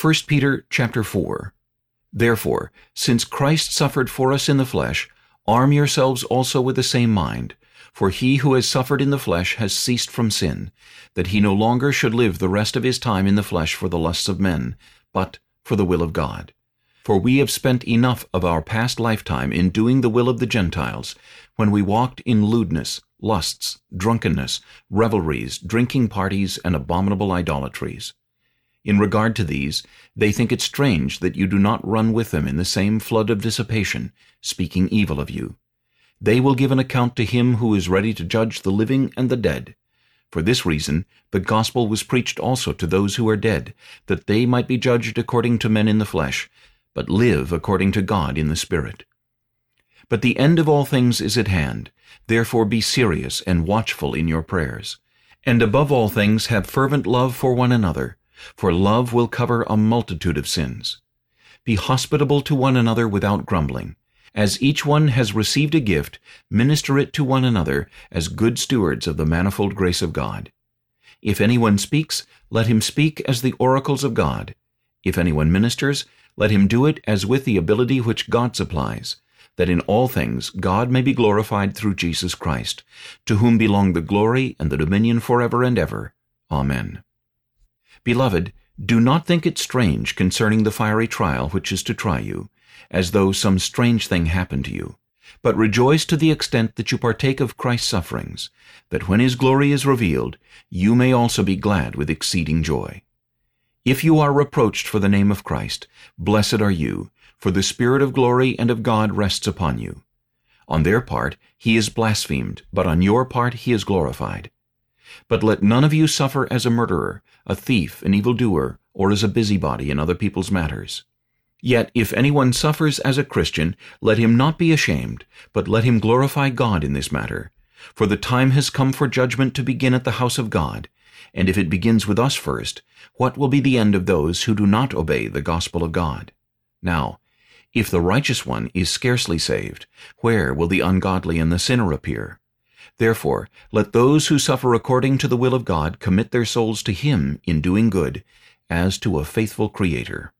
1 Peter chapter 4 Therefore, since Christ suffered for us in the flesh, arm yourselves also with the same mind. For he who has suffered in the flesh has ceased from sin, that he no longer should live the rest of his time in the flesh for the lusts of men, but for the will of God. For we have spent enough of our past lifetime in doing the will of the Gentiles, when we walked in lewdness, lusts, drunkenness, revelries, drinking parties, and abominable idolatries. In regard to these, they think it strange that you do not run with them in the same flood of dissipation, speaking evil of you. They will give an account to him who is ready to judge the living and the dead. For this reason the gospel was preached also to those who are dead, that they might be judged according to men in the flesh, but live according to God in the Spirit. But the end of all things is at hand. Therefore be serious and watchful in your prayers. And above all things have fervent love for one another, for love will cover a multitude of sins. Be hospitable to one another without grumbling. As each one has received a gift, minister it to one another as good stewards of the manifold grace of God. If anyone speaks, let him speak as the oracles of God. If anyone ministers, let him do it as with the ability which God supplies, that in all things God may be glorified through Jesus Christ, to whom belong the glory and the dominion forever and ever. Amen. Beloved, do not think it strange concerning the fiery trial which is to try you, as though some strange thing happened to you. But rejoice to the extent that you partake of Christ's sufferings, that when his glory is revealed, you may also be glad with exceeding joy. If you are reproached for the name of Christ, blessed are you, for the Spirit of glory and of God rests upon you. On their part he is blasphemed, but on your part he is glorified. But let none of you suffer as a murderer, a thief, an evildoer, or as a busybody in other people's matters. Yet if anyone suffers as a Christian, let him not be ashamed, but let him glorify God in this matter. For the time has come for judgment to begin at the house of God, and if it begins with us first, what will be the end of those who do not obey the gospel of God? Now, if the righteous one is scarcely saved, where will the ungodly and the sinner appear? Therefore, let those who suffer according to the will of God commit their souls to Him in doing good, as to a faithful Creator.